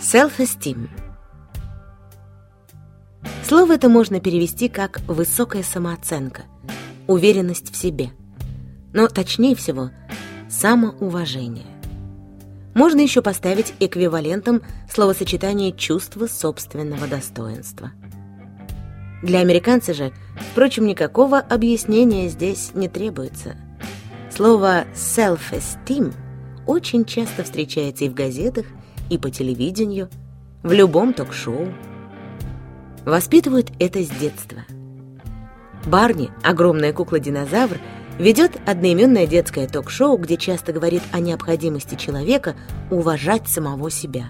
Self-esteem. Слово это можно перевести как «высокая самооценка», «уверенность в себе». Но точнее всего «самоуважение». Можно еще поставить эквивалентом словосочетание «чувство собственного достоинства». Для американца же, впрочем, никакого объяснения здесь не требуется. Слово «self-esteem» очень часто встречается и в газетах, и по телевидению, в любом ток-шоу. Воспитывают это с детства. Барни, огромная кукла-динозавр, ведет одноименное детское ток-шоу, где часто говорит о необходимости человека уважать самого себя.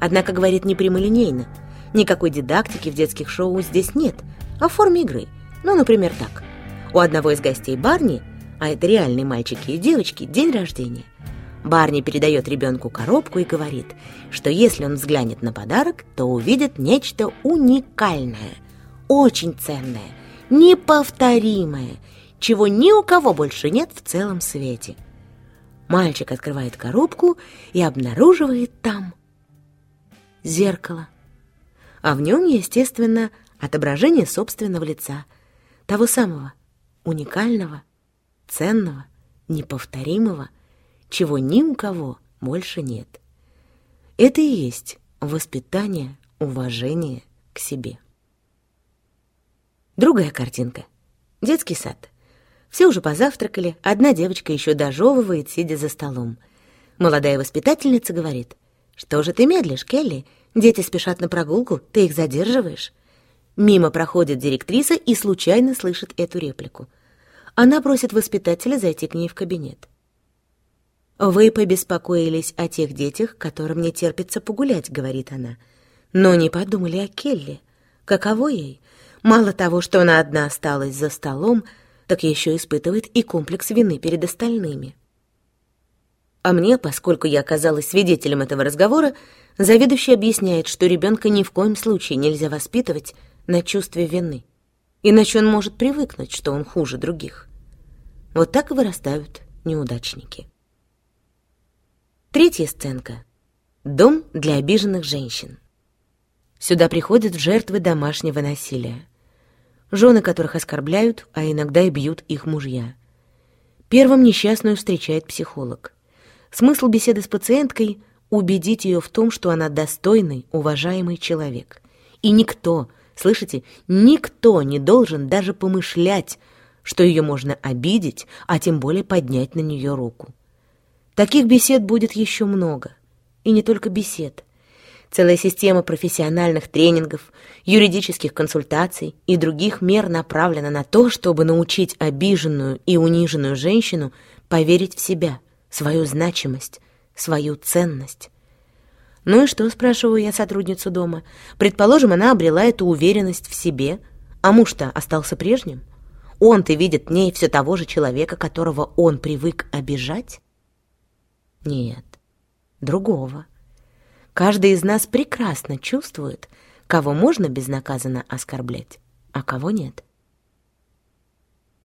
Однако говорит не прямолинейно. Никакой дидактики в детских шоу здесь нет, а в форме игры. Ну, например, так. У одного из гостей Барни, а это реальные мальчики и девочки, день рождения – Барни передает ребенку коробку и говорит, что если он взглянет на подарок, то увидит нечто уникальное, очень ценное, неповторимое, чего ни у кого больше нет в целом свете. Мальчик открывает коробку и обнаруживает там зеркало. А в нем, естественно, отображение собственного лица, того самого, уникального, ценного, неповторимого, чего ни у кого больше нет. Это и есть воспитание, уважение к себе. Другая картинка. Детский сад. Все уже позавтракали, одна девочка еще дожевывает, сидя за столом. Молодая воспитательница говорит, «Что же ты медлишь, Келли? Дети спешат на прогулку, ты их задерживаешь». Мимо проходит директриса и случайно слышит эту реплику. Она просит воспитателя зайти к ней в кабинет. «Вы побеспокоились о тех детях, которым не терпится погулять», — говорит она. «Но не подумали о Келли. Каково ей? Мало того, что она одна осталась за столом, так еще испытывает и комплекс вины перед остальными». А мне, поскольку я оказалась свидетелем этого разговора, заведующий объясняет, что ребенка ни в коем случае нельзя воспитывать на чувстве вины. Иначе он может привыкнуть, что он хуже других. Вот так и вырастают неудачники. Третья сценка. Дом для обиженных женщин. Сюда приходят жертвы домашнего насилия. Жены которых оскорбляют, а иногда и бьют их мужья. Первым несчастную встречает психолог. Смысл беседы с пациенткой — убедить ее в том, что она достойный, уважаемый человек. И никто, слышите, никто не должен даже помышлять, что ее можно обидеть, а тем более поднять на нее руку. Таких бесед будет еще много. И не только бесед. Целая система профессиональных тренингов, юридических консультаций и других мер направлена на то, чтобы научить обиженную и униженную женщину поверить в себя, свою значимость, свою ценность. Ну и что, спрашиваю я сотрудницу дома? Предположим, она обрела эту уверенность в себе, а муж-то остался прежним. Он-то видит в ней все того же человека, которого он привык обижать? Нет, другого. Каждый из нас прекрасно чувствует, кого можно безнаказанно оскорблять, а кого нет.